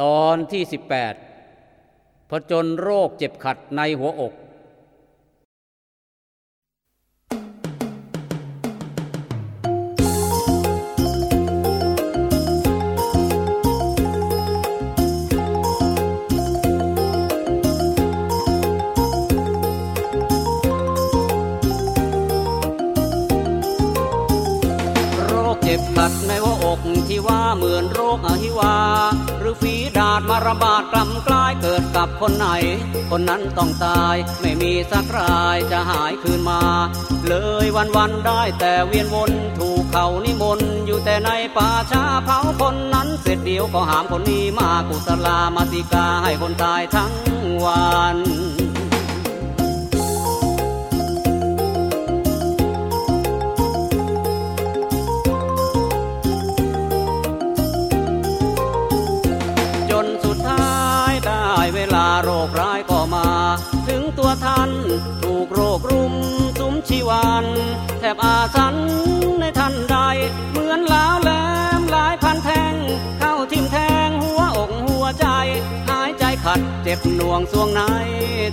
ตอนที่18ผจญโรคเจ็บขัดในหัวอก โรคเจ็บขัดในหัวอกที่ว่าเหมือนโรคอหิวา ระบาดกลำกลายเกิดกับคนไหน คนนั้นต้องตายไม่มีสักรายจะหายคืนมา เลยวันวันได้แต่เวียนวนถูกเขานิมนต์อยู่แต่ในป่าช้าเผาคนนั้นเสร็จเดียวก็หามคนนี้มากุศลามาติกาให้คนตายทั้งวัน ถูกโรครุมสุมชีวันแทบอาสันในท่านใด เหมือนลาวแหลมหลายพันแทง เข้าทิ่มแทงหัวอกหัวใจ หายใจขัดเจ็บหน่วงสวงใน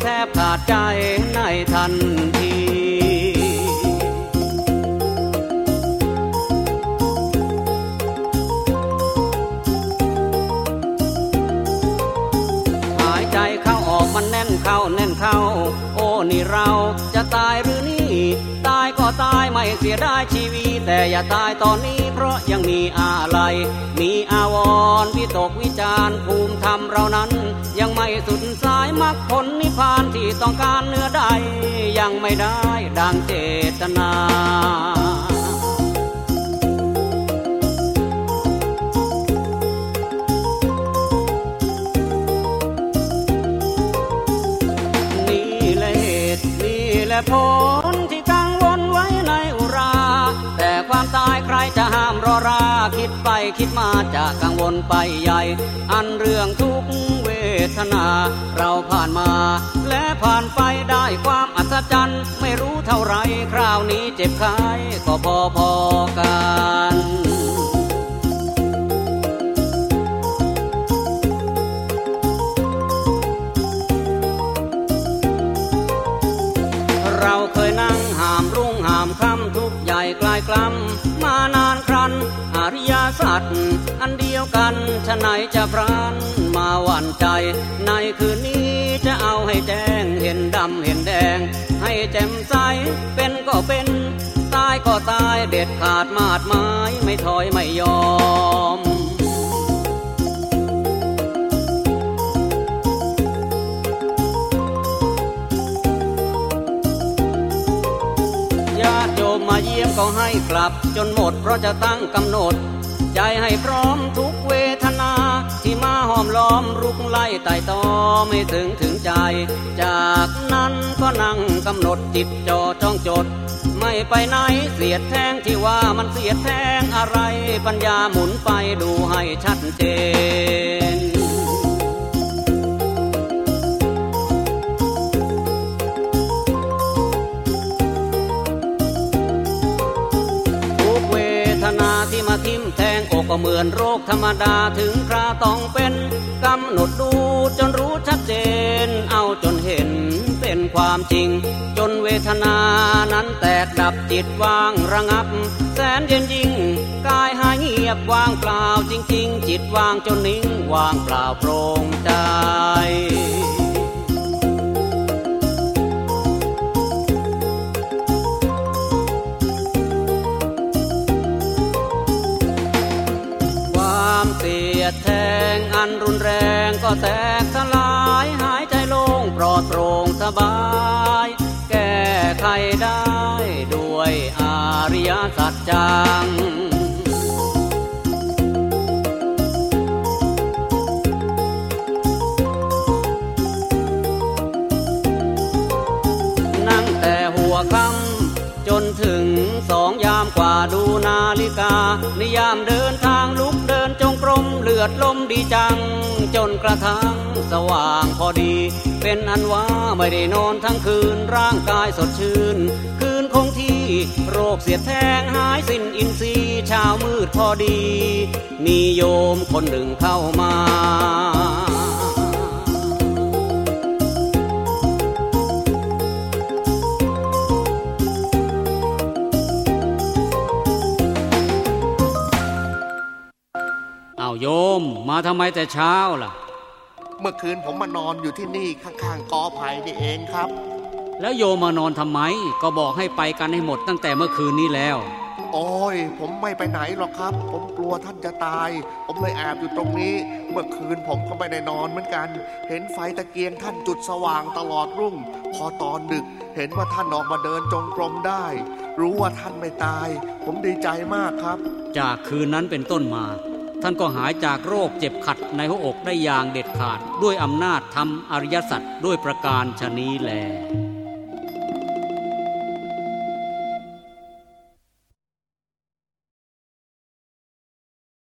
แทบขาดใจในทันที ตายก็ตายไม่เสียได้ชีวิตแต่อย่าตายตอนนี้เพราะยังมีอะไร มีอาวรวิตกวิจารภูมิธรรมเรานั้น ยังไม่สุดสายมรรคผลนิพพานที่ต้องการเนื้อใด ยังไม่ได้ดังเจตนานี่แหละเหตุนี่แหละผล ดไปคิดมาจะกังวลไปใหญ่ อันเรื่องทุกเวทนา เราผ่านมา และผ่านไปได้ความอัศจรรย์ ไม่รู้เท่าไรคราวนี้เจ็บคายก็พอพอๆกันเราเคยนั่ง ญ่กลายกล้ำมานานครันอริยสัตย์อันเดียวกันฉะไหนจะพรานมาหวั่นใจ ในคืนนี้จะเอาให้แจ้งเห็นดำเห็นแดง ให้แจ่มใสเป็นก็เป็น ตายก็ตายเด็ดขาดมาดไม้ไม่ถอยไม่ยอม ก็ให้กลับจนหมด เพราะจะตั้งกำหนด ใจให้พร้อมทุกเวทนา ที่มาห้อมล้อมรุกไล่ไต่ตอไม่ถึงถึงใจ จากนั้นก็นั่งกำหนดจิตจอจ้องจด ไม่ไปไหนเสียดแทงที่ว่ามันเสียดแทงอะไร ปัญญาหมุนไปดูให้ชัดเจน เหมือนโรคธรรมดาถึงคราต้องเป็นกำหนดดูจนรู้ชัดเจน เอาจนเห็นเป็นความจริง จนเวทนานั้นแตกดับจิตว่างระงับ แสนเย็นยิ่งกายหายเงียบว่างเปล่าจริง ๆ จิตว่างจนนิ่งว่างเปล่าโปร่งใจ ริยสัจจังนั่งแต่หัวค่ำจนถึงสองยามกว่าดูนาฬิกา นิยามเดินทางลุกเดินจงกรมเลือดลมดีจัง จนกระทั่งสว่างพอดี เป็นอันว่าไม่ได้นอนทั้งคืนร่างกายสดชื่นคืนคงที่ โรคเสียแทงหายสิ้นอินทรีย์ชาวมืดพอดี มีโยมคนหนึ่งเข้ามาเอาโยมมาทำไมแต่เช้าล่ะ เมื่อคืนผมมานอนอยู่ที่นี่ข้างๆกอไผ่นี่เองครับ แล้วโยมมานอนทำไม ก็บอกให้ไปกันให้หมดตั้งแต่เมื่อคืนนี้แล้ว โอ้ย ผมไม่ไปไหนหรอกครับ ผมกลัวท่านจะตาย ผมเลยแอบอยู่ตรงนี้ เมื่อคืนผมก็ไม่ได้นอนเหมือนกัน เห็นไฟตะเกียงท่านจุดสว่างตลอดรุ่ง พอตอนดึก เห็นว่าท่านออกมาเดินจงกรมได้ รู้ว่าท่านไม่ตาย ผมดีใจมากครับ จากคืนนั้นเป็นต้นมา ท่านก็หายจากโรคเจ็บขัดในหัวอกได้อย่างเด็ดขาด ด้วยอำนาจทำอริยสัจด้วยประการชนี้แล